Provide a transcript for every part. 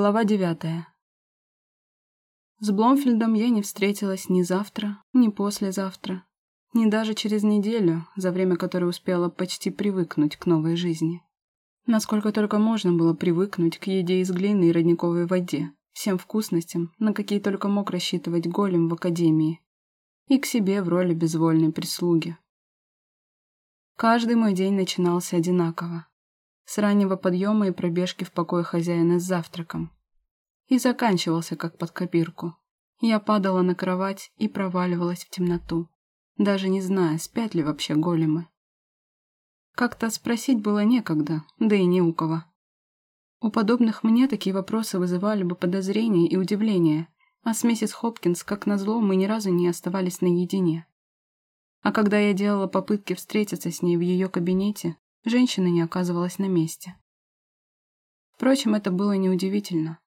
Глава девятая. С Бломфельдом я не встретилась ни завтра, ни послезавтра, ни даже через неделю, за время которой успела почти привыкнуть к новой жизни. Насколько только можно было привыкнуть к еде из глины и родниковой воде, всем вкусностям, на какие только мог рассчитывать голем в академии, и к себе в роли безвольной прислуги. Каждый мой день начинался одинаково с раннего подъема и пробежки в покое хозяина с завтраком. И заканчивался как под копирку. Я падала на кровать и проваливалась в темноту, даже не зная, спят ли вообще големы. Как-то спросить было некогда, да и не у кого. У подобных мне такие вопросы вызывали бы подозрение и удивление, а с миссис Хопкинс, как назло, мы ни разу не оставались наедине. А когда я делала попытки встретиться с ней в ее кабинете, женщина не оказывалась на месте. Впрочем, это было неудивительно.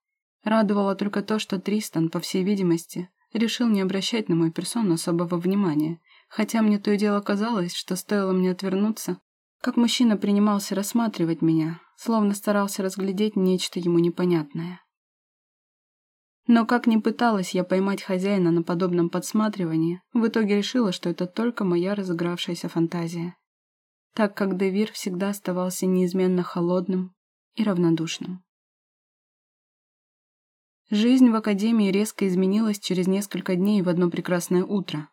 Радовало только то, что Тристан, по всей видимости, решил не обращать на мою персону особого внимания, хотя мне то и дело казалось, что стоило мне отвернуться, как мужчина принимался рассматривать меня, словно старался разглядеть нечто ему непонятное. Но как ни пыталась я поймать хозяина на подобном подсматривании, в итоге решила, что это только моя разыгравшаяся фантазия так как Девир всегда оставался неизменно холодным и равнодушным. Жизнь в Академии резко изменилась через несколько дней в одно прекрасное утро.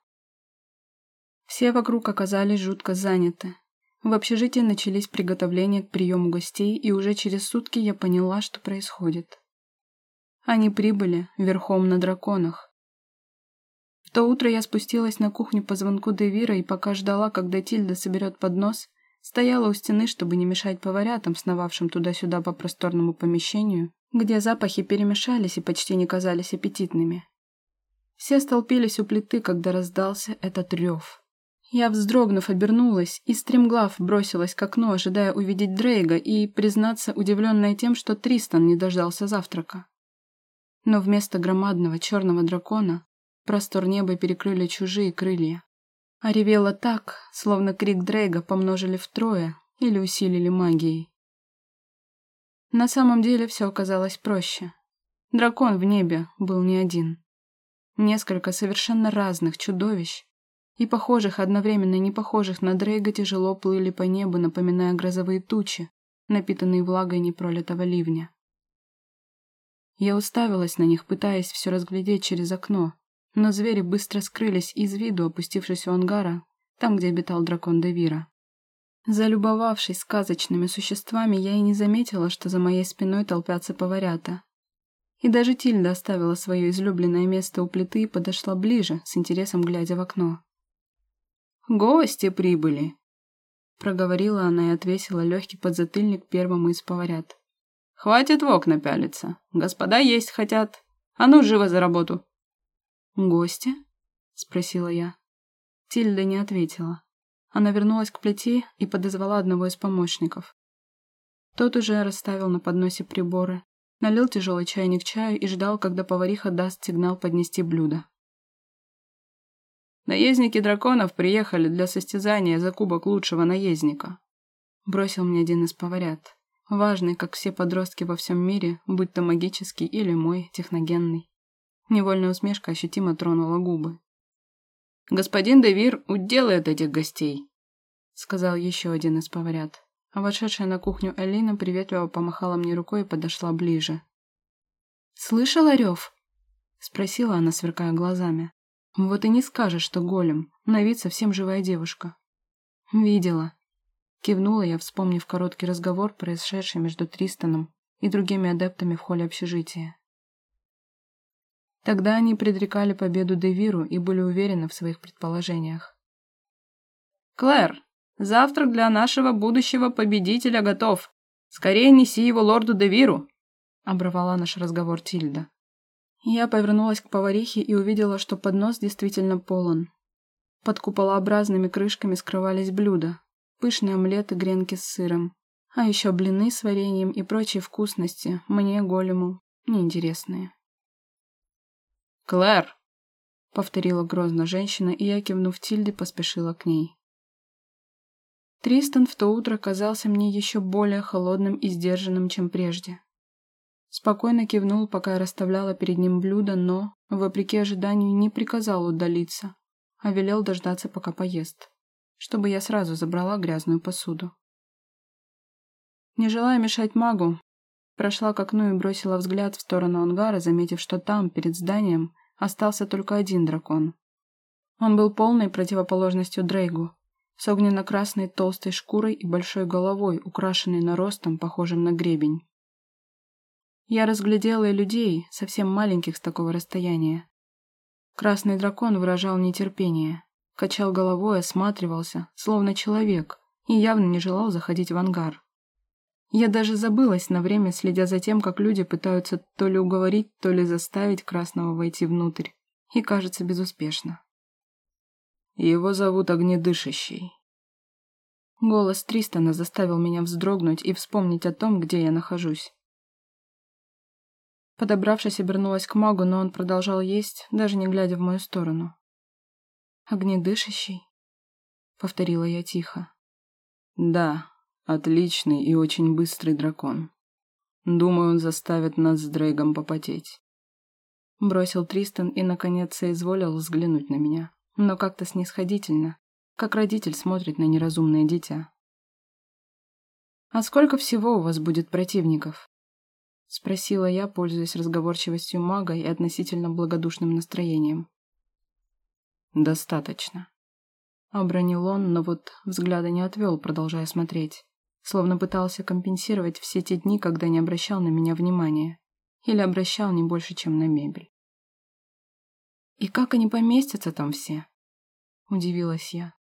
Все вокруг оказались жутко заняты. В общежитии начались приготовления к приему гостей, и уже через сутки я поняла, что происходит. Они прибыли верхом на драконах. В то утро я спустилась на кухню по звонку Девира и пока ждала, когда Тильда соберет поднос, Стояла у стены, чтобы не мешать поварятам, сновавшим туда-сюда по просторному помещению, где запахи перемешались и почти не казались аппетитными. Все столпились у плиты, когда раздался этот рев. Я, вздрогнув, обернулась и стремглав бросилась к окну, ожидая увидеть Дрейга и, признаться, удивленная тем, что Тристан не дождался завтрака. Но вместо громадного черного дракона простор неба перекрыли чужие крылья. А ревела так, словно крик Дрейга помножили втрое или усилили магией. На самом деле все оказалось проще. Дракон в небе был не один. Несколько совершенно разных чудовищ и похожих одновременно не похожих на Дрейга тяжело плыли по небу, напоминая грозовые тучи, напитанные влагой непролитого ливня. Я уставилась на них, пытаясь все разглядеть через окно, но звери быстро скрылись из виду, опустившись у ангара, там, где обитал дракон Девира. Залюбовавшись сказочными существами, я и не заметила, что за моей спиной толпятся поварята. И даже Тильда оставила свое излюбленное место у плиты и подошла ближе, с интересом глядя в окно. «Гости прибыли!» Проговорила она и отвесила легкий подзатыльник первому из поварят. «Хватит в окна пялиться. Господа есть хотят. А ну, живо за работу!» «Гости?» — спросила я. Тильда не ответила. Она вернулась к плите и подозвала одного из помощников. Тот уже расставил на подносе приборы, налил тяжелый чайник чаю и ждал, когда повариха даст сигнал поднести блюдо. «Наездники драконов приехали для состязания за кубок лучшего наездника», бросил мне один из поварят, важный, как все подростки во всем мире, будь то магический или мой, техногенный. Невольная усмешка ощутимо тронула губы. «Господин Девир уделает этих гостей», — сказал еще один из поварят. А вошедшая на кухню Алина приветливо помахала мне рукой и подошла ближе. «Слышала рев?» — спросила она, сверкая глазами. «Вот и не скажешь, что голем, на вид совсем живая девушка». «Видела», — кивнула я, вспомнив короткий разговор, происшедший между Тристаном и другими адептами в холле общежития. Тогда они предрекали победу Девиру и были уверены в своих предположениях. «Клэр, завтрак для нашего будущего победителя готов. Скорее неси его лорду Девиру!» — оборвала наш разговор Тильда. Я повернулась к поварихе и увидела, что поднос действительно полон. Под куполообразными крышками скрывались блюда, пышные омлеты, гренки с сыром, а еще блины с вареньем и прочие вкусности, мне, голему, неинтересные. «Клэр!» — повторила грозно женщина, и я, кивнув Тильде, поспешила к ней. Тристан в то утро казался мне еще более холодным и сдержанным, чем прежде. Спокойно кивнул, пока я расставляла перед ним блюдо, но, вопреки ожиданию, не приказал удалиться, а велел дождаться, пока поест, чтобы я сразу забрала грязную посуду. Не желая мешать магу, прошла к окну и бросила взгляд в сторону ангара, заметив, что там, перед зданием, остался только один дракон. Он был полной противоположностью Дрейгу, с огненно-красной толстой шкурой и большой головой, украшенной наростом, похожим на гребень. Я разглядела и людей, совсем маленьких с такого расстояния. Красный дракон выражал нетерпение, качал головой, осматривался, словно человек, и явно не желал заходить в ангар. Я даже забылась на время, следя за тем, как люди пытаются то ли уговорить, то ли заставить Красного войти внутрь. И, кажется, безуспешно. Его зовут Огнедышащий. Голос Тристона заставил меня вздрогнуть и вспомнить о том, где я нахожусь. Подобравшись, обернулась к магу, но он продолжал есть, даже не глядя в мою сторону. «Огнедышащий?» — повторила я тихо. «Да, Отличный и очень быстрый дракон. Думаю, он заставит нас с Дрейгом попотеть. Бросил Тристан и, наконец, соизволил взглянуть на меня. Но как-то снисходительно, как родитель смотрит на неразумное дитя. «А сколько всего у вас будет противников?» Спросила я, пользуясь разговорчивостью мага и относительно благодушным настроением. «Достаточно», — обронил он, но вот взгляда не отвел, продолжая смотреть словно пытался компенсировать все те дни, когда не обращал на меня внимания. Или обращал не больше, чем на мебель. «И как они поместятся там все?» – удивилась я.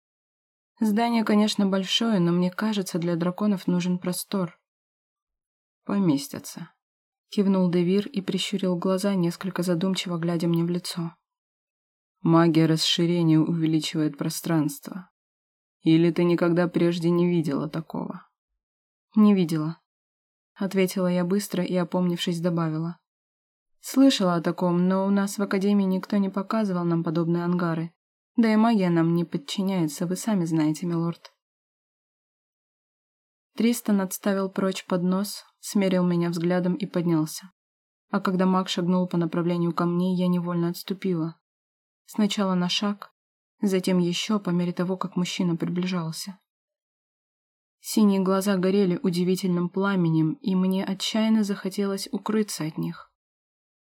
«Здание, конечно, большое, но мне кажется, для драконов нужен простор». «Поместятся», – кивнул Девир и прищурил глаза, несколько задумчиво глядя мне в лицо. «Магия расширения увеличивает пространство. Или ты никогда прежде не видела такого?» «Не видела», — ответила я быстро и, опомнившись, добавила. «Слышала о таком, но у нас в Академии никто не показывал нам подобные ангары. Да и магия нам не подчиняется, вы сами знаете, милорд». Тристан отставил прочь поднос, смерил меня взглядом и поднялся. А когда маг шагнул по направлению ко мне, я невольно отступила. Сначала на шаг, затем еще по мере того, как мужчина приближался. Синие глаза горели удивительным пламенем, и мне отчаянно захотелось укрыться от них.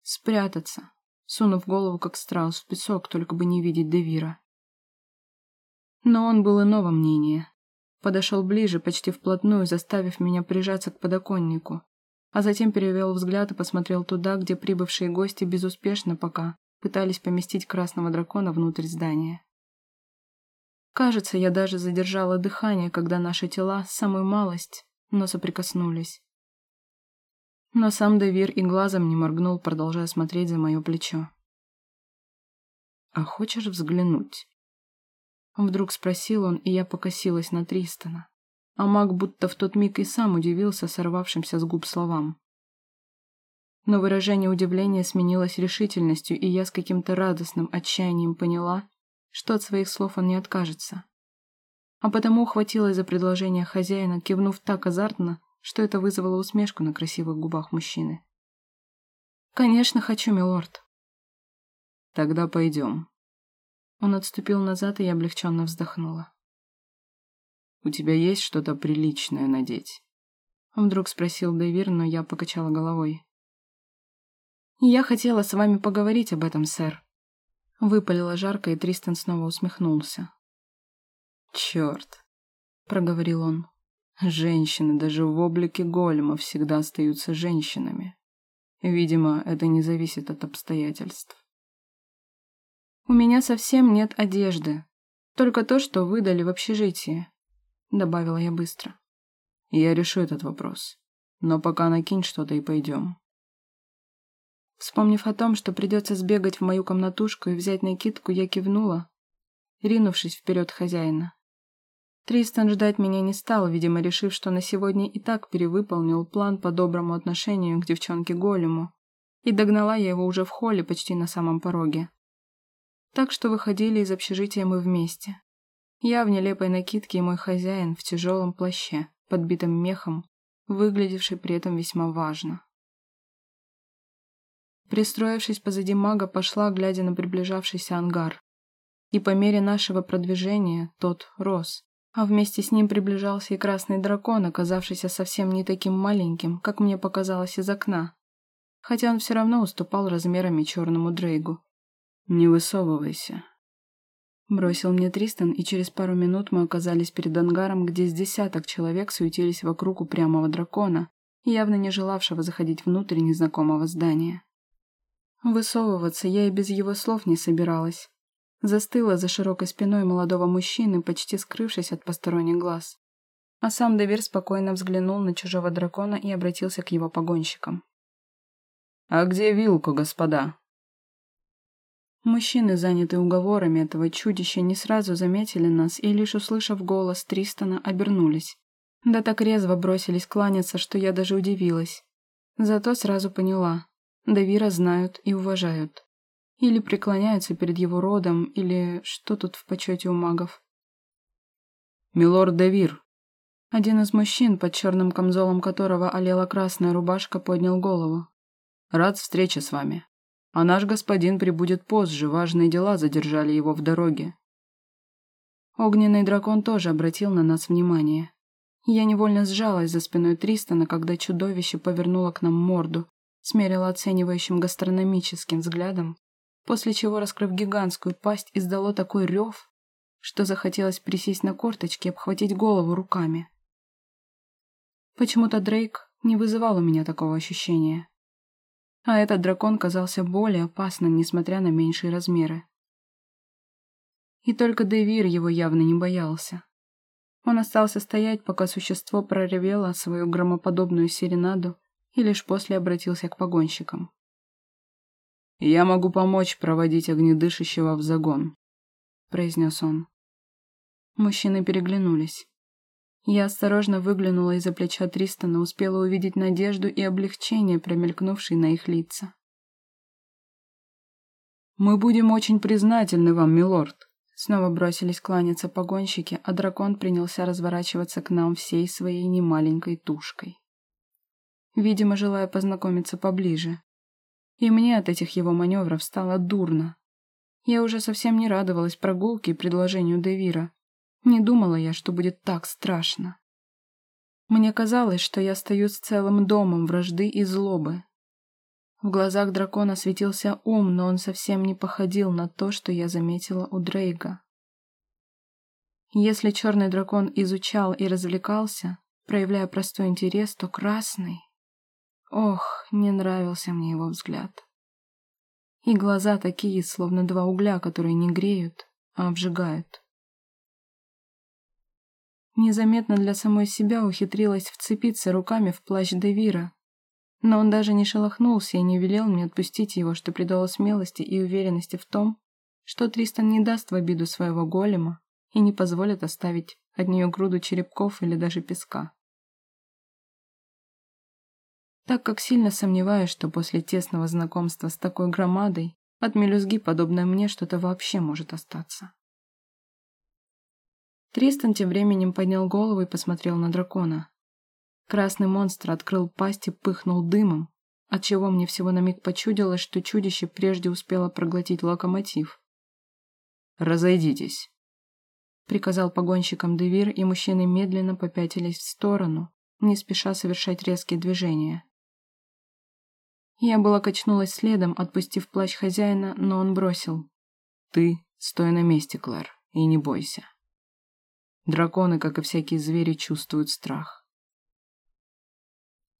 Спрятаться, сунув голову, как страус, в песок, только бы не видеть Девира. Но он был иного мнения. Подошел ближе, почти вплотную, заставив меня прижаться к подоконнику, а затем перевел взгляд и посмотрел туда, где прибывшие гости безуспешно пока пытались поместить красного дракона внутрь здания. Кажется, я даже задержала дыхание, когда наши тела, самую малость, но соприкоснулись. Но сам Девир и глазом не моргнул, продолжая смотреть за мое плечо. «А хочешь взглянуть?» Вдруг спросил он, и я покосилась на Тристона. А маг будто в тот миг и сам удивился сорвавшимся с губ словам. Но выражение удивления сменилось решительностью, и я с каким-то радостным отчаянием поняла, что от своих слов он не откажется. А потому ухватилась за предложение хозяина, кивнув так азартно, что это вызвало усмешку на красивых губах мужчины. «Конечно хочу, милорд». «Тогда пойдем». Он отступил назад, и я облегченно вздохнула. «У тебя есть что-то приличное надеть?» Вдруг спросил Дэвир, но я покачала головой. «Я хотела с вами поговорить об этом, сэр», Выпалила жарко, и Тристан снова усмехнулся. «Черт!» — проговорил он. «Женщины даже в облике голема всегда остаются женщинами. Видимо, это не зависит от обстоятельств». «У меня совсем нет одежды. Только то, что выдали в общежитии», — добавила я быстро. «Я решу этот вопрос. Но пока накинь что-то и пойдем». Вспомнив о том, что придется сбегать в мою комнатушку и взять накидку, я кивнула, ринувшись вперед хозяина. Тристан ждать меня не стал, видимо, решив, что на сегодня и так перевыполнил план по доброму отношению к девчонке-голему, и догнала я его уже в холле почти на самом пороге. Так что выходили из общежития мы вместе. Я в нелепой накидке и мой хозяин в тяжелом плаще, подбитом мехом, выглядевший при этом весьма важно. Пристроившись позади мага, пошла, глядя на приближавшийся ангар. И по мере нашего продвижения тот рос. А вместе с ним приближался и красный дракон, оказавшийся совсем не таким маленьким, как мне показалось из окна. Хотя он все равно уступал размерами черному Дрейгу. «Не высовывайся», Бросил мне Тристан, и через пару минут мы оказались перед ангаром, где с десяток человек суетились вокруг упрямого дракона, явно не желавшего заходить внутрь незнакомого здания. Высовываться я и без его слов не собиралась. Застыла за широкой спиной молодого мужчины, почти скрывшись от посторонних глаз. А сам Девир спокойно взглянул на чужого дракона и обратился к его погонщикам. «А где вилку, господа?» Мужчины, занятые уговорами этого чудища, не сразу заметили нас и, лишь услышав голос Тристона, обернулись. Да так резво бросились кланяться, что я даже удивилась. Зато сразу поняла. Давира знают и уважают. Или преклоняются перед его родом, или что тут в почете у магов. «Милорд Давир!» Один из мужчин, под черным камзолом которого олела красная рубашка, поднял голову. «Рад встрече с вами. А наш господин прибудет позже, важные дела задержали его в дороге. Огненный дракон тоже обратил на нас внимание. Я невольно сжалась за спиной Тристона, когда чудовище повернуло к нам морду, смерило оценивающим гастрономическим взглядом, после чего, раскрыв гигантскую пасть, издало такой рев, что захотелось присесть на корточки и обхватить голову руками. Почему-то Дрейк не вызывал у меня такого ощущения. А этот дракон казался более опасным, несмотря на меньшие размеры. И только Девир его явно не боялся. Он остался стоять, пока существо проревело свою громоподобную серенаду и лишь после обратился к погонщикам. «Я могу помочь проводить огнедышащего в загон», — произнес он. Мужчины переглянулись. Я осторожно выглянула из-за плеча Тристона, успела увидеть надежду и облегчение, промелькнувшие на их лица. «Мы будем очень признательны вам, милорд», Снова бросились кланяться погонщики, а дракон принялся разворачиваться к нам всей своей немаленькой тушкой. Видимо, желая познакомиться поближе. И мне от этих его маневров стало дурно. Я уже совсем не радовалась прогулке и предложению Девира, не думала я, что будет так страшно. Мне казалось, что я стою с целым домом вражды и злобы. В глазах дракона светился ум, но он совсем не походил на то, что я заметила у Дрейга. Если черный дракон изучал и развлекался, проявляя простой интерес, то красный... Ох, не нравился мне его взгляд. И глаза такие, словно два угля, которые не греют, а обжигают. Незаметно для самой себя ухитрилась вцепиться руками в плащ Девира. Но он даже не шелохнулся и не велел мне отпустить его, что придало смелости и уверенности в том, что Тристан не даст в обиду своего голема и не позволит оставить от нее груду черепков или даже песка. Так как сильно сомневаюсь, что после тесного знакомства с такой громадой от мелюзги, подобной мне, что-то вообще может остаться. Тристан тем временем поднял голову и посмотрел на дракона. Красный монстр открыл пасть и пыхнул дымом, отчего мне всего на миг почудилось, что чудище прежде успело проглотить локомотив. «Разойдитесь», — приказал погонщикам Девир, и мужчины медленно попятились в сторону, не спеша совершать резкие движения. Я была качнулась следом, отпустив плащ хозяина, но он бросил. «Ты стой на месте, Клэр, и не бойся». Драконы, как и всякие звери, чувствуют страх.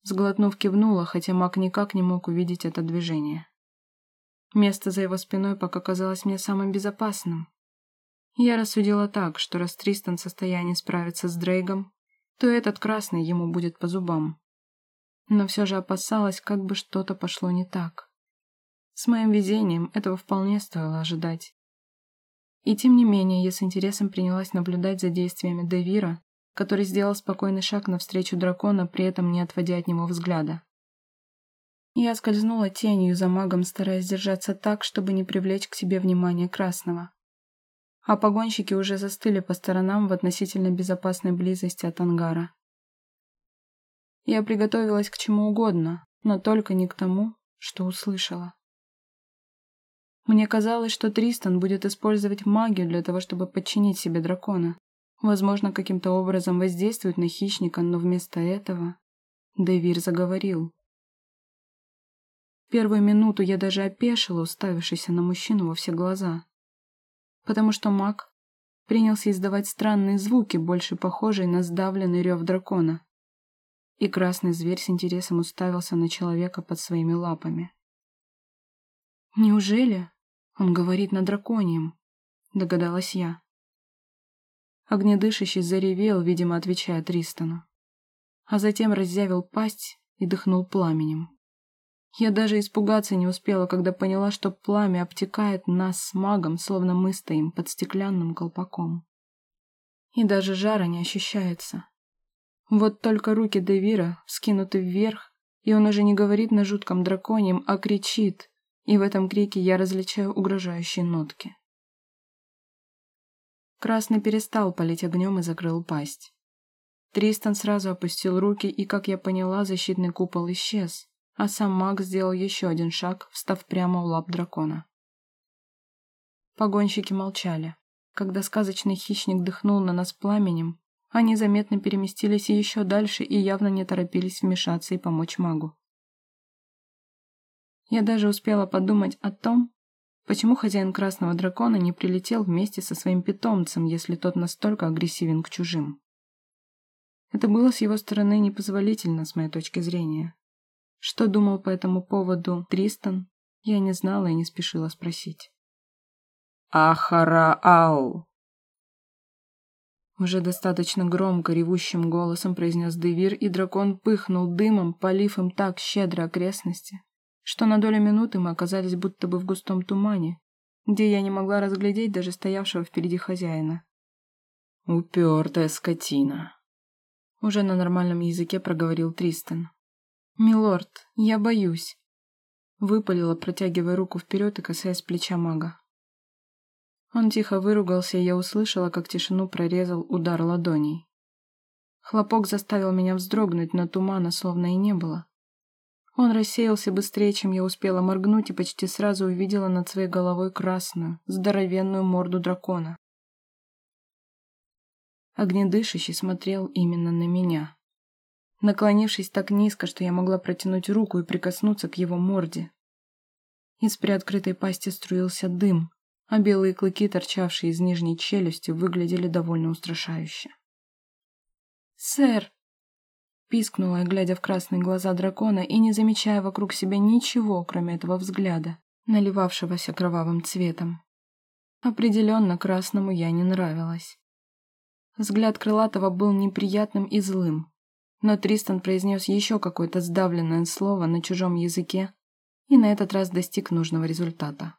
Сглотнув кивнула, хотя маг никак не мог увидеть это движение. Место за его спиной пока казалось мне самым безопасным. Я рассудила так, что раз Тристан в состоянии справиться с Дрейгом, то этот красный ему будет по зубам. Но все же опасалась, как бы что-то пошло не так. С моим везением этого вполне стоило ожидать. И тем не менее, я с интересом принялась наблюдать за действиями Девира, который сделал спокойный шаг навстречу дракона, при этом не отводя от него взгляда. Я скользнула тенью за магом, стараясь держаться так, чтобы не привлечь к себе внимание Красного. А погонщики уже застыли по сторонам в относительно безопасной близости от ангара. Я приготовилась к чему угодно, но только не к тому, что услышала. Мне казалось, что Тристан будет использовать магию для того, чтобы подчинить себе дракона. Возможно, каким-то образом воздействует на хищника, но вместо этого Девир заговорил. Первую минуту я даже опешила, уставившись на мужчину во все глаза. Потому что маг принялся издавать странные звуки, больше похожие на сдавленный рев дракона. И красный зверь с интересом уставился на человека под своими лапами. «Неужели он говорит на драконьем?» — догадалась я. Огнедышащий заревел, видимо, отвечая Тристану. А затем разъявил пасть и дыхнул пламенем. Я даже испугаться не успела, когда поняла, что пламя обтекает нас с магом, словно мы стоим под стеклянным колпаком. И даже жара не ощущается. Вот только руки Девира вскинуты вверх, и он уже не говорит на жутком драконьем, а кричит, и в этом крике я различаю угрожающие нотки. Красный перестал палить огнем и закрыл пасть. Тристан сразу опустил руки, и, как я поняла, защитный купол исчез, а сам маг сделал еще один шаг, встав прямо у лап дракона. Погонщики молчали. Когда сказочный хищник дыхнул на нас пламенем, они заметно переместились еще дальше и явно не торопились вмешаться и помочь магу. Я даже успела подумать о том, почему хозяин Красного Дракона не прилетел вместе со своим питомцем, если тот настолько агрессивен к чужим. Это было с его стороны непозволительно, с моей точки зрения. Что думал по этому поводу Тристан, я не знала и не спешила спросить. «Ахараал!» Уже достаточно громко ревущим голосом произнес Девир, и дракон пыхнул дымом, полив им так щедро окрестности, что на долю минуты мы оказались будто бы в густом тумане, где я не могла разглядеть даже стоявшего впереди хозяина. «Упертая скотина!» Уже на нормальном языке проговорил Тристан. «Милорд, я боюсь», — выпалила, протягивая руку вперед и касаясь плеча мага. Он тихо выругался, и я услышала, как тишину прорезал удар ладоней. Хлопок заставил меня вздрогнуть, но тумана словно и не было. Он рассеялся быстрее, чем я успела моргнуть, и почти сразу увидела над своей головой красную, здоровенную морду дракона. Огнедышащий смотрел именно на меня наклонившись так низко, что я могла протянуть руку и прикоснуться к его морде. Из приоткрытой пасти струился дым, а белые клыки, торчавшие из нижней челюсти, выглядели довольно устрашающе. «Сэр!» Пискнула глядя в красные глаза дракона и не замечая вокруг себя ничего, кроме этого взгляда, наливавшегося кровавым цветом. Определенно красному я не нравилась. Взгляд Крылатого был неприятным и злым, но Тристан произнес еще какое-то сдавленное слово на чужом языке и на этот раз достиг нужного результата.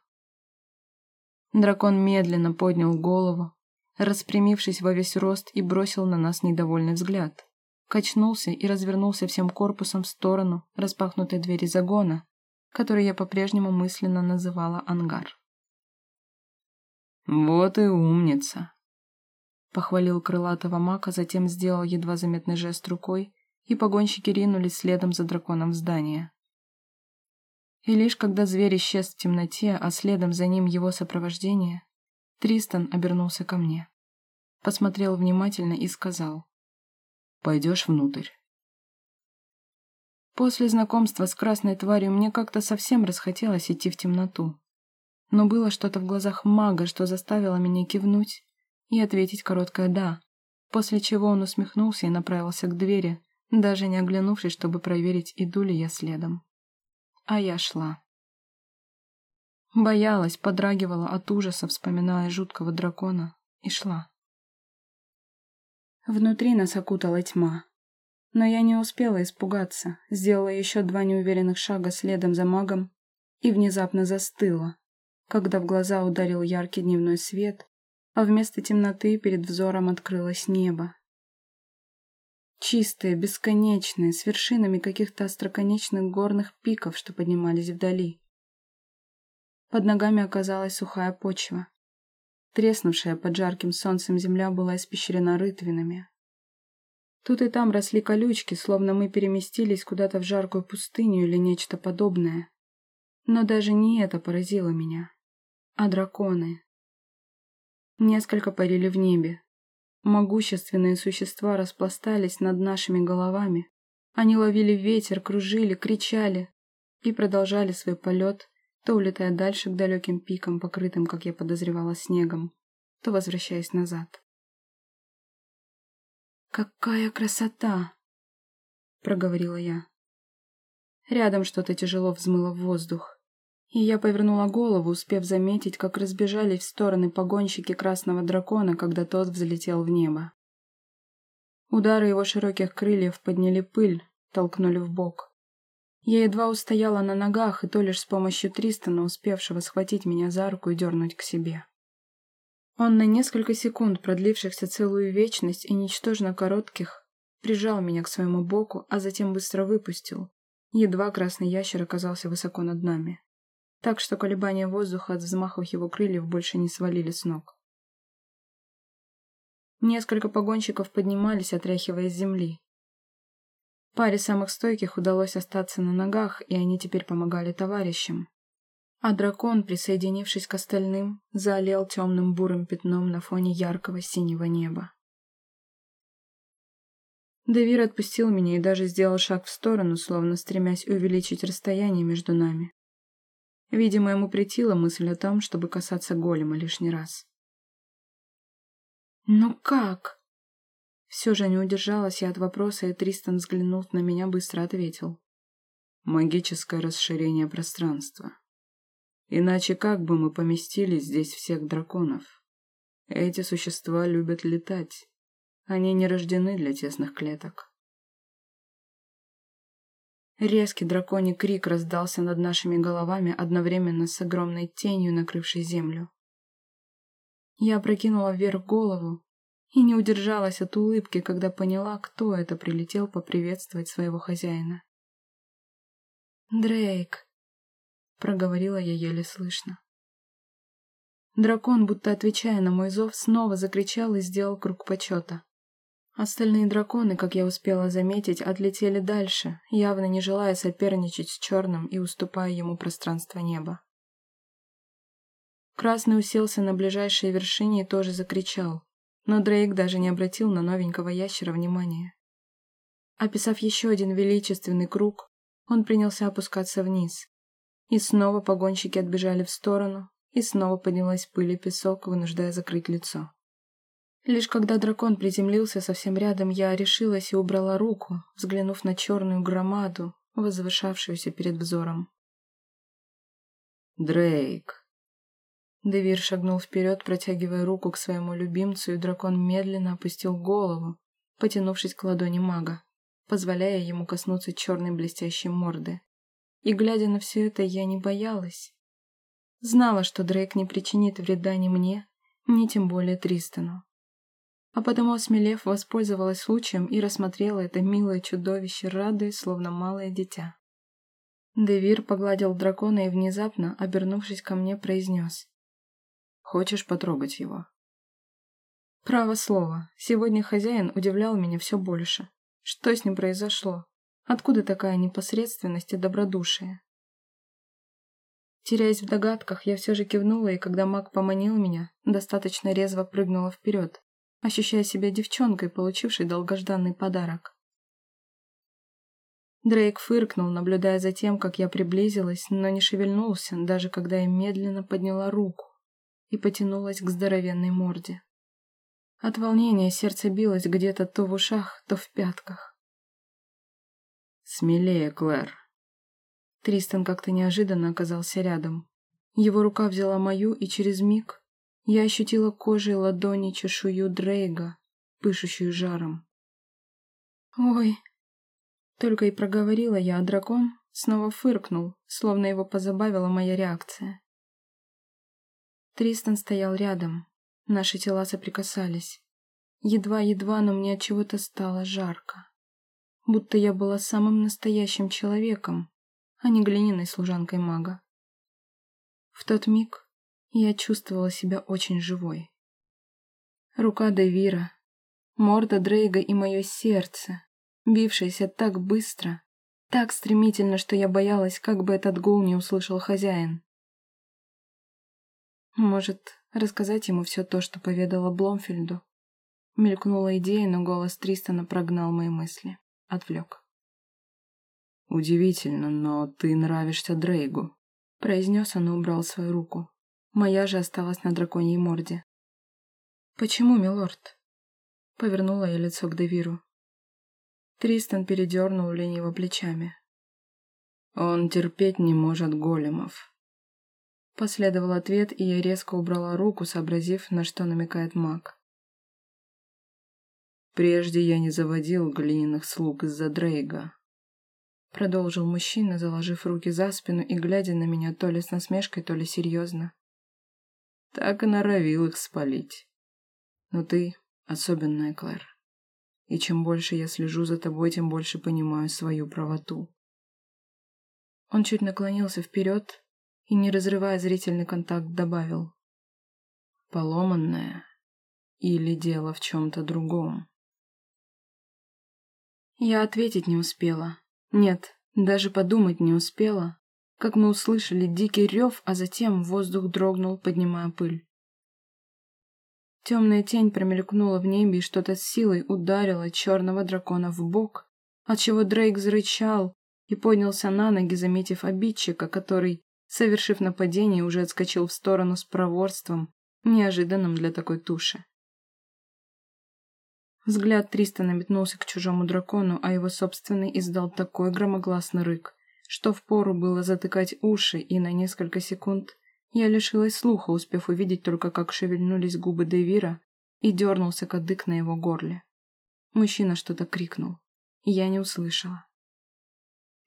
Дракон медленно поднял голову, распрямившись во весь рост и бросил на нас недовольный взгляд. Качнулся и развернулся всем корпусом в сторону распахнутой двери загона, который я по-прежнему мысленно называла ангар. «Вот и умница!» Похвалил крылатого мака, затем сделал едва заметный жест рукой, и погонщики ринулись следом за драконом в здание. И лишь когда зверь исчез в темноте, а следом за ним его сопровождение, Тристан обернулся ко мне. Посмотрел внимательно и сказал. «Пойдешь внутрь». После знакомства с красной тварью мне как-то совсем расхотелось идти в темноту. Но было что-то в глазах мага, что заставило меня кивнуть и ответить короткое «да», после чего он усмехнулся и направился к двери, даже не оглянувшись, чтобы проверить, иду ли я следом. А я шла. Боялась, подрагивала от ужаса, вспоминая жуткого дракона, и шла. Внутри нас окутала тьма. Но я не успела испугаться, сделала еще два неуверенных шага следом за магом и внезапно застыла, когда в глаза ударил яркий дневной свет, а вместо темноты перед взором открылось небо. Чистые, бесконечные, с вершинами каких-то остроконечных горных пиков, что поднимались вдали. Под ногами оказалась сухая почва. Треснувшая под жарким солнцем земля была испещрена рытвинами. Тут и там росли колючки, словно мы переместились куда-то в жаркую пустыню или нечто подобное. Но даже не это поразило меня, а драконы. Несколько парили в небе. Могущественные существа распластались над нашими головами. Они ловили ветер, кружили, кричали и продолжали свой полет, то улетая дальше к далеким пикам, покрытым, как я подозревала, снегом, то возвращаясь назад. «Какая красота!» — проговорила я. Рядом что-то тяжело взмыло в воздух, и я повернула голову, успев заметить, как разбежались в стороны погонщики красного дракона, когда тот взлетел в небо. Удары его широких крыльев подняли пыль, толкнули в бок. Я едва устояла на ногах, и то лишь с помощью Тристона, успевшего схватить меня за руку и дернуть к себе. Он на несколько секунд, продлившихся целую вечность и ничтожно коротких, прижал меня к своему боку, а затем быстро выпустил. Едва красный ящер оказался высоко над нами. Так что колебания воздуха от взмахов его крыльев больше не свалили с ног. Несколько погонщиков поднимались, отряхивая с земли. Паре самых стойких удалось остаться на ногах, и они теперь помогали товарищам. А дракон, присоединившись к остальным, залил темным бурым пятном на фоне яркого синего неба. Девир отпустил меня и даже сделал шаг в сторону, словно стремясь увеличить расстояние между нами. Видимо, ему претила мысль о том, чтобы касаться голема лишний раз. «Ну как?» Все же не удержалась я от вопроса, и Тристан, взглянув на меня, быстро ответил. «Магическое расширение пространства. Иначе как бы мы поместили здесь всех драконов? Эти существа любят летать. Они не рождены для тесных клеток». Резкий драконий крик раздался над нашими головами одновременно с огромной тенью, накрывшей землю. Я прокинула вверх голову, и не удержалась от улыбки, когда поняла, кто это прилетел поприветствовать своего хозяина. «Дрейк», — проговорила я еле слышно. Дракон, будто отвечая на мой зов, снова закричал и сделал круг почета. Остальные драконы, как я успела заметить, отлетели дальше, явно не желая соперничать с черным и уступая ему пространство неба. Красный уселся на ближайшей вершине и тоже закричал, но Дрейк даже не обратил на новенького ящера внимания. Описав еще один величественный круг, он принялся опускаться вниз. И снова погонщики отбежали в сторону, и снова поднялась пыль и песок, вынуждая закрыть лицо. Лишь когда дракон приземлился совсем рядом, я решилась и убрала руку, взглянув на черную громаду, возвышавшуюся перед взором. «Дрейк!» Девир шагнул вперед, протягивая руку к своему любимцу, и дракон медленно опустил голову, потянувшись к ладони мага, позволяя ему коснуться черной блестящей морды. И, глядя на все это, я не боялась. Знала, что Дрейк не причинит вреда ни мне, ни тем более Тристану. А потому, осмелев, воспользовалась случаем и рассмотрела это милое чудовище, радуясь, словно малое дитя. Девир погладил дракона и внезапно, обернувшись ко мне, произнес. Хочешь потрогать его?» Право слово, сегодня хозяин удивлял меня все больше. Что с ним произошло? Откуда такая непосредственность и добродушие? Теряясь в догадках, я все же кивнула, и когда маг поманил меня, достаточно резво прыгнула вперед, ощущая себя девчонкой, получившей долгожданный подарок. Дрейк фыркнул, наблюдая за тем, как я приблизилась, но не шевельнулся, даже когда я медленно подняла руку и потянулась к здоровенной морде. От волнения сердце билось где-то то в ушах, то в пятках. «Смелее, Клэр!» Тристан как-то неожиданно оказался рядом. Его рука взяла мою, и через миг я ощутила кожей ладони чешую Дрейга, пышущую жаром. «Ой!» Только и проговорила я, а дракон снова фыркнул, словно его позабавила моя реакция. Тристан стоял рядом. Наши тела соприкасались. Едва-едва, но мне от чего-то стало жарко. Будто я была самым настоящим человеком, а не глиняной служанкой мага. В тот миг я чувствовала себя очень живой. Рука Девира, морда Дрейга и мое сердце, бившееся так быстро, Так стремительно, что я боялась, как бы этот гул не услышал хозяин. Может, рассказать ему все то, что поведала Бломфельду? Мелькнула идея, но голос Тристона прогнал мои мысли. Отвлек. «Удивительно, но ты нравишься Дрейгу», — произнес он и убрал свою руку. Моя же осталась на драконьей морде. «Почему, милорд?» Повернула я лицо к Девиру. Тристан передернул лениво плечами. «Он терпеть не может големов». Последовал ответ, и я резко убрала руку, сообразив, на что намекает маг. «Прежде я не заводил глиняных слуг из-за Дрейга», продолжил мужчина, заложив руки за спину и глядя на меня то ли с насмешкой, то ли серьезно. Так и норовил их спалить. Но ты особенная, Клэр и чем больше я слежу за тобой, тем больше понимаю свою правоту. Он чуть наклонился вперед и, не разрывая зрительный контакт, добавил. Поломанная или дело в чем-то другом? Я ответить не успела. Нет, даже подумать не успела, как мы услышали дикий рев, а затем воздух дрогнул, поднимая пыль. Темная тень промелькнула в небе и что-то с силой ударило черного дракона в бок, отчего Дрейк зарычал и поднялся на ноги, заметив обидчика, который, совершив нападение, уже отскочил в сторону с проворством, неожиданным для такой туши. Взгляд Тристона метнулся к чужому дракону, а его собственный издал такой громогласный рык, что впору было затыкать уши, и на несколько секунд я лишилась слуха, успев увидеть только, как шевельнулись губы Девира и дернулся кадык на его горле. Мужчина что-то крикнул, я не услышала.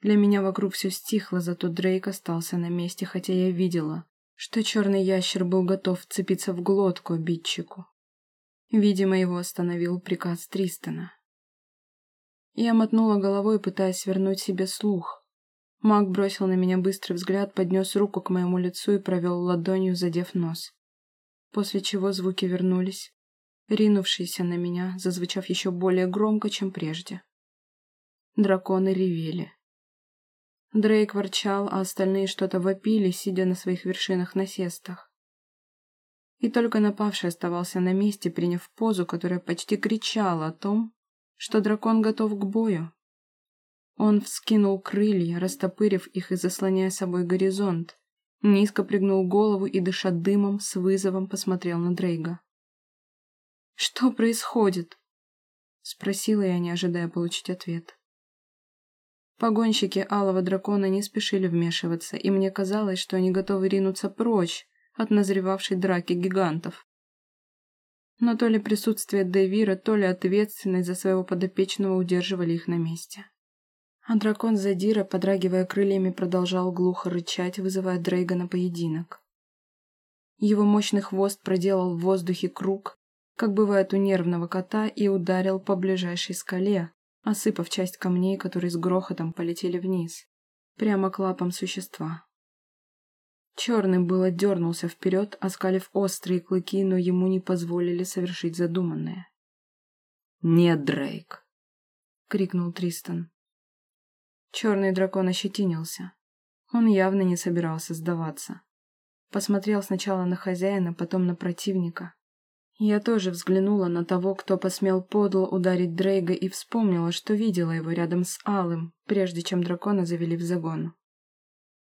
Для меня вокруг все стихло, зато Дрейк остался на месте, хотя я видела, что черный ящер был готов вцепиться в глотку обидчику. Видимо, его остановил приказ Тристона. Я мотнула головой, пытаясь вернуть себе слух, Маг бросил на меня быстрый взгляд, поднес руку к моему лицу и провел ладонью, задев нос. После чего звуки вернулись, ринувшиеся на меня, зазвучав еще более громко, чем прежде. Драконы ревели. Дрейк ворчал, а остальные что-то вопили, сидя на своих вершинах-насестах. И только напавший оставался на месте, приняв позу, которая почти кричала о том, что дракон готов к бою. Он вскинул крылья, растопырив их и заслоняя собой горизонт. Низко пригнул голову и, дыша дымом, с вызовом посмотрел на Дрейга. «Что происходит?» — спросила я, не ожидая получить ответ. Погонщики Алого Дракона не спешили вмешиваться, и мне казалось, что они готовы ринуться прочь от назревавшей драки гигантов. Но то ли присутствие Девира, то ли ответственность за своего подопечного удерживали их на месте. А дракон Задира, подрагивая крыльями, продолжал глухо рычать, вызывая Дрейга на поединок. Его мощный хвост проделал в воздухе круг, как бывает у нервного кота, и ударил по ближайшей скале, осыпав часть камней, которые с грохотом полетели вниз, прямо к лапам существа. Черный было дернулся вперед, оскалив острые клыки, но ему не позволили совершить задуманное. «Нет, Дрейк!» — крикнул Тристан. Черный дракон ощетинился. Он явно не собирался сдаваться. Посмотрел сначала на хозяина, потом на противника. Я тоже взглянула на того, кто посмел подло ударить Дрейга и вспомнила, что видела его рядом с Алым, прежде чем дракона завели в загон.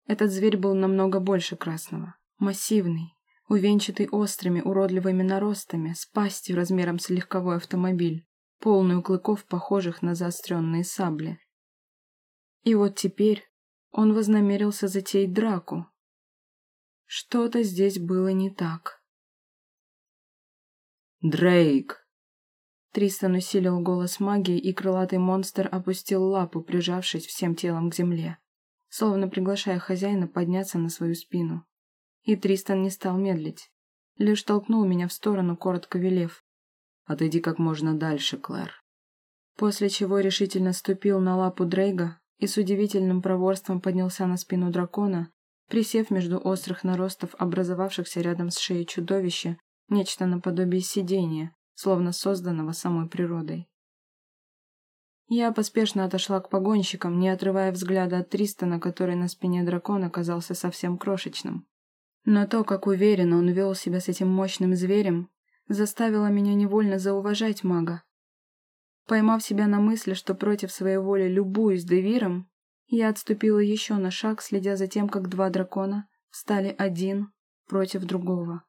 Этот зверь был намного больше красного. Массивный, увенчатый острыми уродливыми наростами, с пастью размером с легковой автомобиль, полную клыков, похожих на заостренные сабли. И вот теперь он вознамерился затеять драку. Что-то здесь было не так. «Дрейк!» Тристан усилил голос магии, и крылатый монстр опустил лапу, прижавшись всем телом к земле, словно приглашая хозяина подняться на свою спину. И Тристан не стал медлить, лишь толкнул меня в сторону, коротко велев. «Отойди как можно дальше, Клэр». После чего решительно ступил на лапу Дрейга, и с удивительным проворством поднялся на спину дракона, присев между острых наростов, образовавшихся рядом с шеей чудовища, нечто наподобие сидения, словно созданного самой природой. Я поспешно отошла к погонщикам, не отрывая взгляда от Тристона, который на спине дракона казался совсем крошечным. Но то, как уверенно он вел себя с этим мощным зверем, заставило меня невольно зауважать мага. Поймав себя на мысли, что против своей воли любуюсь Девиром, я отступила еще на шаг, следя за тем, как два дракона встали один против другого.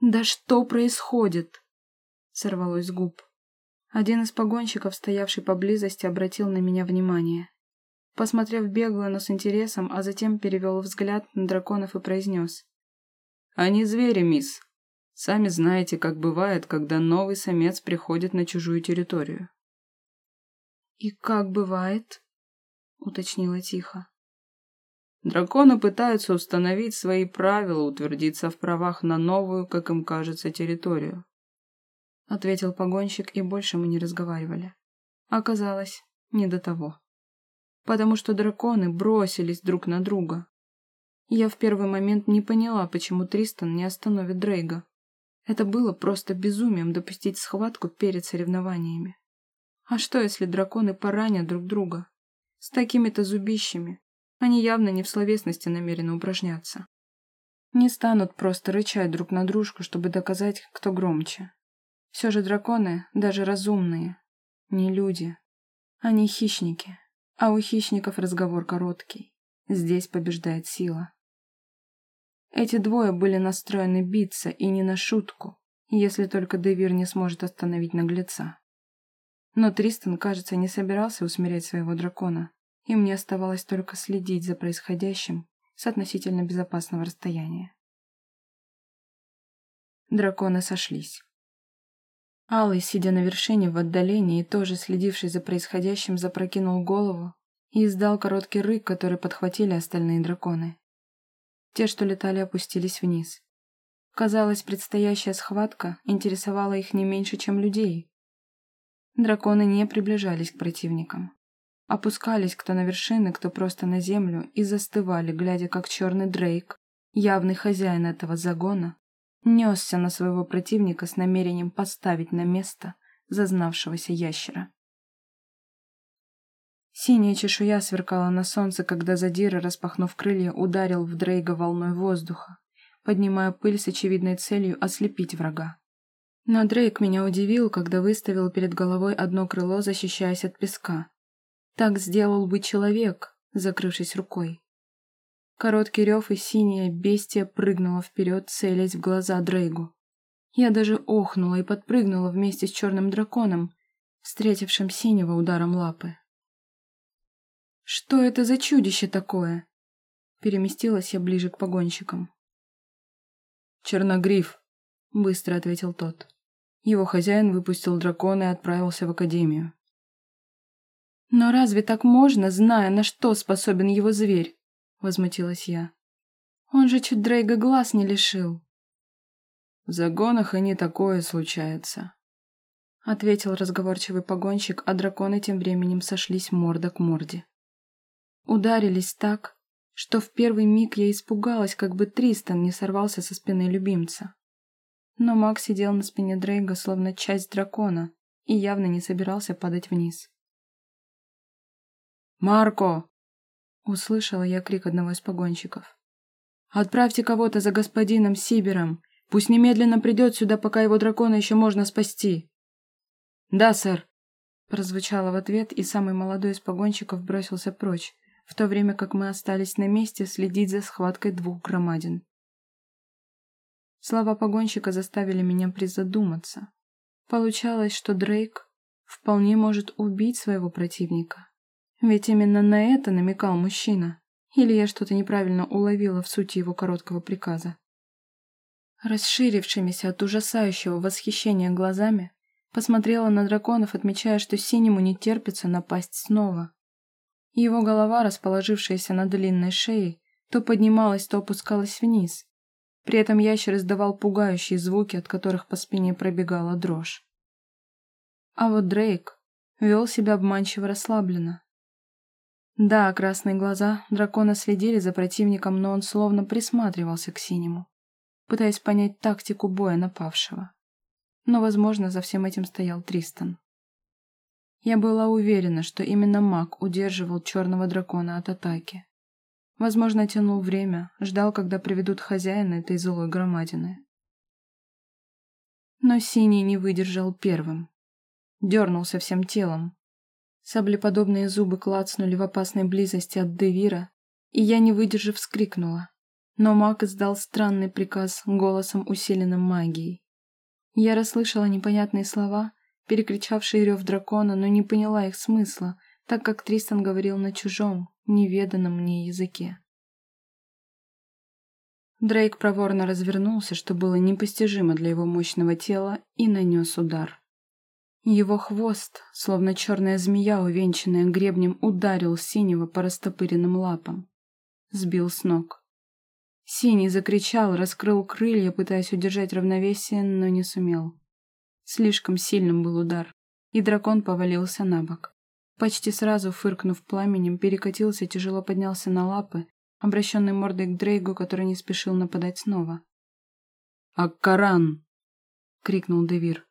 «Да что происходит?» — сорвалось с губ. Один из погонщиков, стоявший поблизости, обратил на меня внимание. Посмотрев бегло, но с интересом, а затем перевел взгляд на драконов и произнес. «Они звери, мисс. Сами знаете, как бывает, когда новый самец приходит на чужую территорию». «И как бывает?» — уточнила тихо. Драконы пытаются установить свои правила, утвердиться в правах на новую, как им кажется, территорию. Ответил погонщик, и больше мы не разговаривали. Оказалось, не до того. Потому что драконы бросились друг на друга. Я в первый момент не поняла, почему Тристан не остановит Дрейга. Это было просто безумием допустить схватку перед соревнованиями. А что, если драконы поранят друг друга? С такими-то зубищами они явно не в словесности намерены упражняться. Не станут просто рычать друг на дружку, чтобы доказать, кто громче. Все же драконы, даже разумные, не люди. Они хищники, а у хищников разговор короткий. Здесь побеждает сила. Эти двое были настроены биться, и не на шутку, если только Девир не сможет остановить наглеца. Но Тристан, кажется, не собирался усмирять своего дракона, и мне оставалось только следить за происходящим с относительно безопасного расстояния. Драконы сошлись. Алый, сидя на вершине в отдалении и тоже следивший за происходящим, запрокинул голову и издал короткий рык, который подхватили остальные драконы. Те, что летали, опустились вниз. Казалось, предстоящая схватка интересовала их не меньше, чем людей. Драконы не приближались к противникам. Опускались кто на вершины, кто просто на землю, и застывали, глядя, как черный Дрейк, явный хозяин этого загона, несся на своего противника с намерением поставить на место зазнавшегося ящера. Синяя чешуя сверкала на солнце, когда Задира, распахнув крылья, ударил в Дрейга волной воздуха, поднимая пыль с очевидной целью ослепить врага. Но Дрейк меня удивил, когда выставил перед головой одно крыло, защищаясь от песка, так сделал бы человек, закрывшись рукой. Короткий рев и синяя бестия прыгнула вперед, целясь в глаза Дрейгу. Я даже охнула и подпрыгнула вместе с черным драконом, встретившим синего ударом лапы. «Что это за чудище такое?» Переместилась я ближе к погонщикам. «Черногриф», — быстро ответил тот. Его хозяин выпустил дракона и отправился в академию. «Но разве так можно, зная, на что способен его зверь?» — возмутилась я. «Он же чуть Дрейга глаз не лишил». «В загонах и не такое случается», — ответил разговорчивый погонщик, а драконы тем временем сошлись морда к морде. Ударились так, что в первый миг я испугалась, как бы Тристан не сорвался со спины любимца. Но маг сидел на спине Дрейга, словно часть дракона, и явно не собирался падать вниз. «Марко!» — услышала я крик одного из погонщиков. «Отправьте кого-то за господином Сибером. Пусть немедленно придет сюда, пока его дракона еще можно спасти». «Да, сэр!» — прозвучало в ответ, и самый молодой из погонщиков бросился прочь, в то время как мы остались на месте следить за схваткой двух громадин. Слова погонщика заставили меня призадуматься. Получалось, что Дрейк вполне может убить своего противника. Ведь именно на это намекал мужчина. Или я что-то неправильно уловила в сути его короткого приказа. Расширившимися от ужасающего восхищения глазами, посмотрела на драконов, отмечая, что синему не терпится напасть снова. Его голова, расположившаяся на длинной шее, то поднималась, то опускалась вниз. При этом ящер издавал пугающие звуки, от которых по спине пробегала дрожь. А вот Дрейк вел себя обманчиво расслабленно. Да, красные глаза дракона следили за противником, но он словно присматривался к синему, пытаясь понять тактику боя напавшего. Но, возможно, за всем этим стоял Тристан. Я была уверена, что именно маг удерживал черного дракона от атаки. Возможно, тянул время, ждал, когда приведут хозяина этой злой громадины. Но Синий не выдержал первым. Дернулся всем телом. Саблеподобные зубы клацнули в опасной близости от Девира, и я, не выдержав, вскрикнула. Но маг издал странный приказ голосом, усиленным магией. Я расслышала непонятные слова, перекричавшие рев дракона, но не поняла их смысла, так как Тристан говорил на чужом, неведанном мне языке. Дрейк проворно развернулся, что было непостижимо для его мощного тела, и нанес удар. Его хвост, словно черная змея, увенчанная гребнем, ударил синего по растопыренным лапам. Сбил с ног. Синий закричал, раскрыл крылья, пытаясь удержать равновесие, но не сумел. Слишком сильным был удар, и дракон повалился на бок. Почти сразу, фыркнув пламенем, перекатился, тяжело поднялся на лапы, обращенный мордой к Дрейгу, который не спешил нападать снова. «Аккаран!» — крикнул Девир.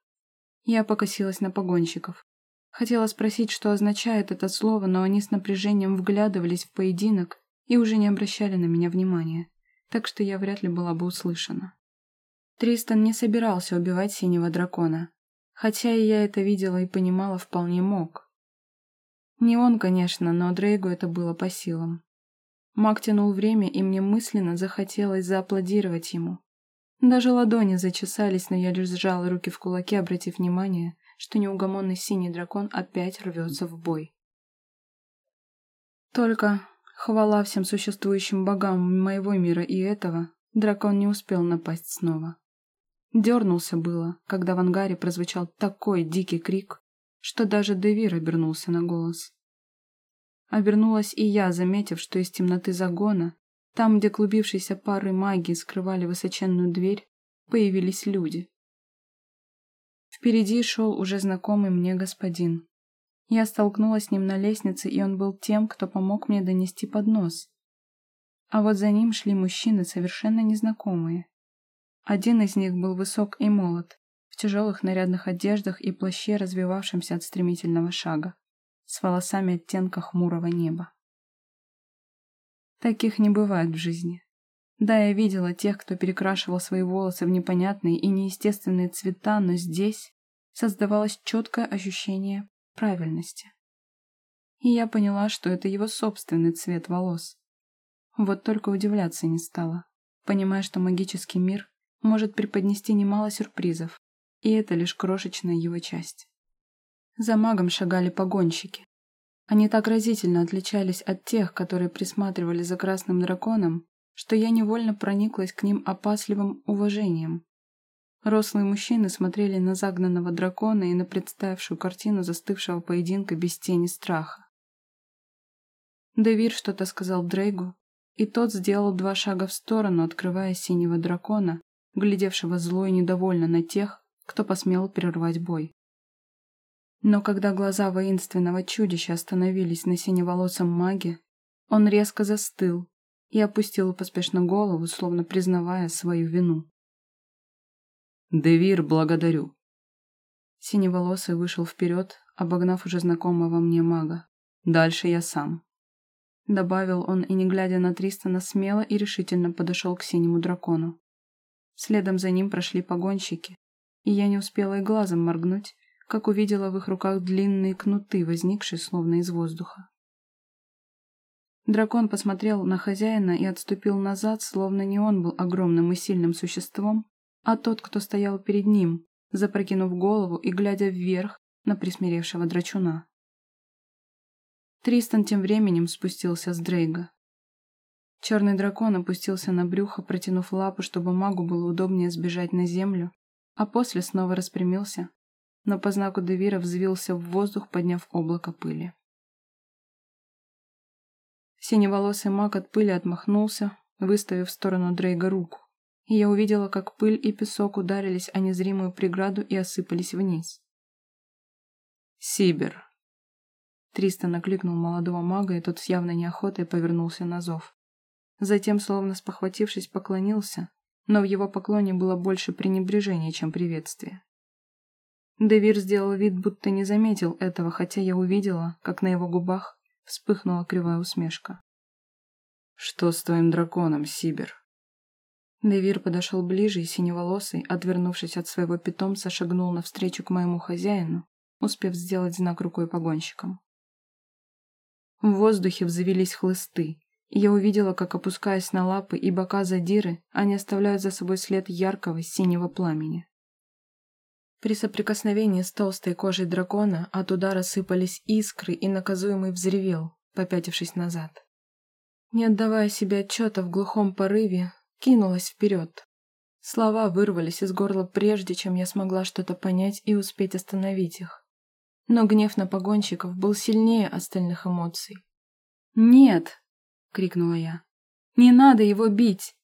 Я покосилась на погонщиков. Хотела спросить, что означает это слово, но они с напряжением вглядывались в поединок и уже не обращали на меня внимания, так что я вряд ли была бы услышана. Тристан не собирался убивать синего дракона, хотя и я это видела и понимала вполне мог. Не он, конечно, но Дрейгу это было по силам. Маг тянул время, и мне мысленно захотелось зааплодировать ему. Даже ладони зачесались, но я лишь сжала руки в кулаки, обратив внимание, что неугомонный синий дракон опять рвется в бой. Только, хвала всем существующим богам моего мира и этого, дракон не успел напасть снова. Дернулся было, когда в ангаре прозвучал такой дикий крик, что даже Девир обернулся на голос. Обернулась и я, заметив, что из темноты загона, там, где клубившиеся пары магии скрывали высоченную дверь, появились люди. Впереди шел уже знакомый мне господин. Я столкнулась с ним на лестнице, и он был тем, кто помог мне донести поднос. А вот за ним шли мужчины, совершенно незнакомые. Один из них был высок и молод, в тяжелых нарядных одеждах и плаще, развивавшемся от стремительного шага, с волосами оттенка хмурого неба. Таких не бывает в жизни. Да, я видела тех, кто перекрашивал свои волосы в непонятные и неестественные цвета, но здесь создавалось четкое ощущение правильности. И я поняла, что это его собственный цвет волос. Вот только удивляться не стала, понимая, что магический мир может преподнести немало сюрпризов, и это лишь крошечная его часть. За магом шагали погонщики. Они так разительно отличались от тех, которые присматривали за красным драконом, что я невольно прониклась к ним опасливым уважением. Рослые мужчины смотрели на загнанного дракона и на представшую картину застывшего поединка без тени страха. Девир что-то сказал Дрейгу, и тот сделал два шага в сторону, открывая синего дракона, глядевшего зло и недовольно на тех, кто посмел прервать бой. Но когда глаза воинственного чудища остановились на синеволосом маге, он резко застыл и опустил поспешно голову, словно признавая свою вину. «Девир, благодарю!» Синеволосый вышел вперед, обогнав уже знакомого мне мага. «Дальше я сам». Добавил он и, не глядя на Тристона, смело и решительно подошел к синему дракону. Следом за ним прошли погонщики, и я не успела и глазом моргнуть, как увидела в их руках длинные кнуты, возникшие словно из воздуха. Дракон посмотрел на хозяина и отступил назад, словно не он был огромным и сильным существом, а тот, кто стоял перед ним, запрокинув голову и глядя вверх на присмиревшего драчуна. Тристан тем временем спустился с Дрейга. Черный дракон опустился на брюхо, протянув лапу, чтобы магу было удобнее сбежать на землю, а после снова распрямился, но по знаку Девира взвился в воздух, подняв облако пыли. Синеволосый маг от пыли отмахнулся, выставив в сторону Дрейга руку, и я увидела, как пыль и песок ударились о незримую преграду и осыпались вниз. «Сибир!» Тристан накликнул молодого мага, и тот с явной неохотой повернулся на зов. Затем, словно спохватившись, поклонился, но в его поклоне было больше пренебрежения, чем приветствия. Девир сделал вид, будто не заметил этого, хотя я увидела, как на его губах вспыхнула кривая усмешка. «Что с твоим драконом, Сибир?» Девир подошел ближе и синеволосый, отвернувшись от своего питомца, шагнул навстречу к моему хозяину, успев сделать знак рукой погонщикам. В воздухе взвелись хлысты, я увидела, как, опускаясь на лапы и бока задиры, они оставляют за собой след яркого синего пламени. При соприкосновении с толстой кожей дракона от удара сыпались искры, и наказуемый взревел, попятившись назад. Не отдавая себе отчета в глухом порыве, кинулась вперед. Слова вырвались из горла прежде, чем я смогла что-то понять и успеть остановить их. Но гнев на погонщиков был сильнее остальных эмоций. «Нет!» — крикнула я. «Не надо его бить!»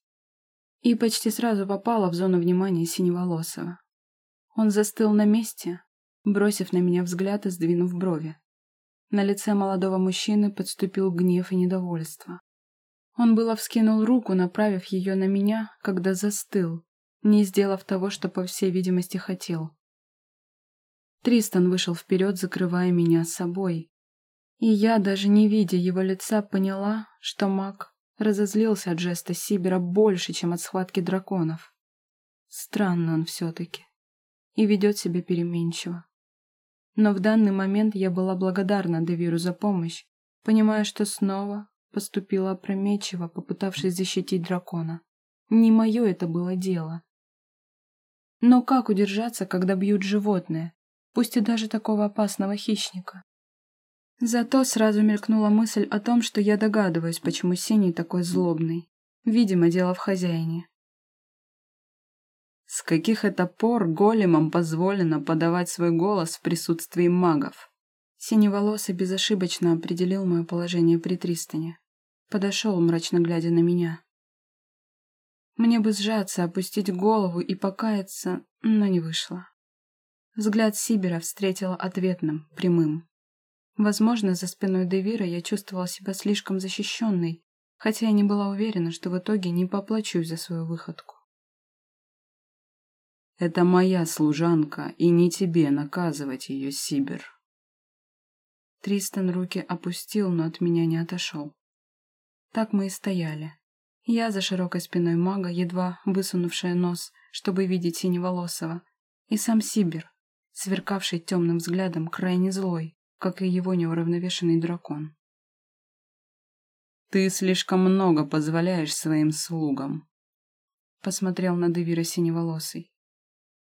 И почти сразу попала в зону внимания Синеволосого. Он застыл на месте, бросив на меня взгляд и сдвинув брови. На лице молодого мужчины подступил гнев и недовольство. Он было вскинул руку, направив ее на меня, когда застыл, не сделав того, что, по всей видимости, хотел. Тристан вышел вперед, закрывая меня собой. И я, даже не видя его лица, поняла, что маг разозлился от жеста Сибера больше, чем от схватки драконов. Странно он все-таки. И ведет себя переменчиво. Но в данный момент я была благодарна Девиру за помощь, понимая, что снова поступила опрометчиво, попытавшись защитить дракона. Не мое это было дело. Но как удержаться, когда бьют животное, пусть и даже такого опасного хищника? Зато сразу мелькнула мысль о том, что я догадываюсь, почему Синий такой злобный. Видимо, дело в хозяине. С каких это пор големам позволено подавать свой голос в присутствии магов? Синеволосый безошибочно определил мое положение при Тристане. Подошел, мрачно глядя на меня. Мне бы сжаться, опустить голову и покаяться, но не вышло. Взгляд Сибера встретила ответным, прямым. Возможно, за спиной Девира я чувствовала себя слишком защищенной, хотя я не была уверена, что в итоге не поплачусь за свою выходку. «Это моя служанка, и не тебе наказывать ее, Сибер». Тристан руки опустил, но от меня не отошел. Так мы и стояли. Я за широкой спиной мага, едва высунувшая нос, чтобы видеть синеволосого, и сам Сибир, сверкавший темным взглядом, крайне злой, как и его неуравновешенный дракон. «Ты слишком много позволяешь своим слугам», — посмотрел на Девира синеволосый.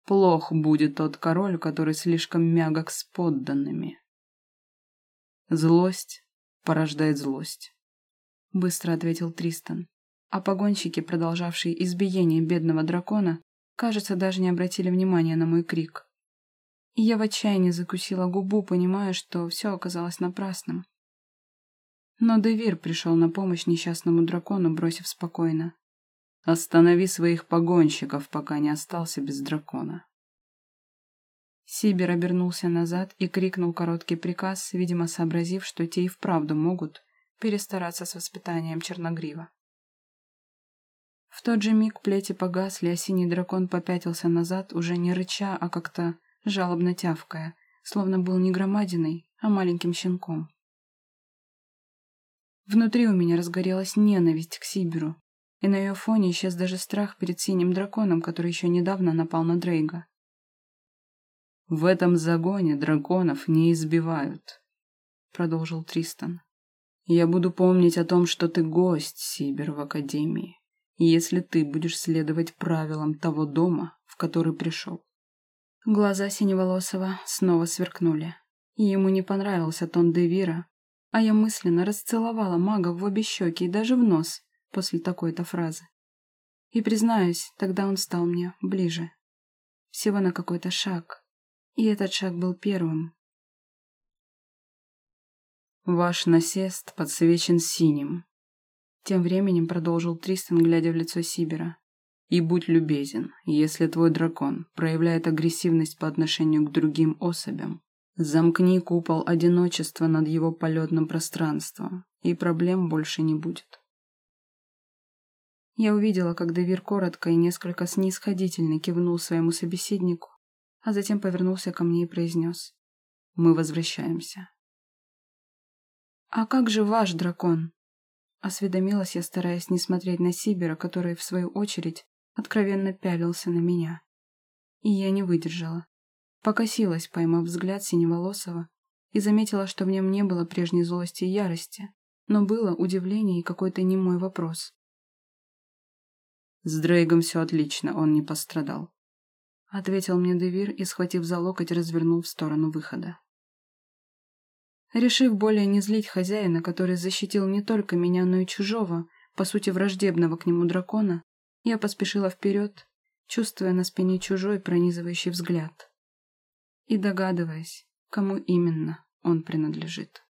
«Плох будет тот король, который слишком мягок с подданными». Злость порождает злость. — быстро ответил Тристан. А погонщики, продолжавшие избиение бедного дракона, кажется, даже не обратили внимания на мой крик. Я в отчаянии закусила губу, понимая, что все оказалось напрасным. Но Девир пришел на помощь несчастному дракону, бросив спокойно. «Останови своих погонщиков, пока не остался без дракона». Сибир обернулся назад и крикнул короткий приказ, видимо, сообразив, что те и вправду могут перестараться с воспитанием Черногрива. В тот же миг плети погасли, а синий дракон попятился назад, уже не рыча, а как-то жалобно тявкая, словно был не громадиной, а маленьким щенком. Внутри у меня разгорелась ненависть к Сибиру, и на ее фоне исчез даже страх перед синим драконом, который еще недавно напал на Дрейга. «В этом загоне драконов не избивают», — продолжил Тристан. Я буду помнить о том, что ты гость, Сибир, в Академии, если ты будешь следовать правилам того дома, в который пришел. Глаза Синеволосого снова сверкнули. Ему не понравился тон Девира, а я мысленно расцеловала мага в обе щеки и даже в нос после такой-то фразы. И, признаюсь, тогда он стал мне ближе. Всего на какой-то шаг. И этот шаг был первым, Ваш насест подсвечен синим. Тем временем продолжил Тристан, глядя в лицо Сибера. И будь любезен, если твой дракон проявляет агрессивность по отношению к другим особям, замкни купол одиночества над его полетным пространством, и проблем больше не будет. Я увидела, как Девир коротко и несколько снисходительно кивнул своему собеседнику, а затем повернулся ко мне и произнес. «Мы возвращаемся». «А как же ваш дракон?» Осведомилась я, стараясь не смотреть на Сибера, который, в свою очередь, откровенно пялился на меня. И я не выдержала. Покосилась, поймав взгляд Синеволосого, и заметила, что в нем не было прежней злости и ярости, но было удивление и какой-то немой вопрос. «С Дрейгом все отлично, он не пострадал», — ответил мне Девир и, схватив за локоть, развернул в сторону выхода. Решив более не злить хозяина, который защитил не только меня, но и чужого, по сути враждебного к нему дракона, я поспешила вперед, чувствуя на спине чужой пронизывающий взгляд. И догадываясь, кому именно он принадлежит.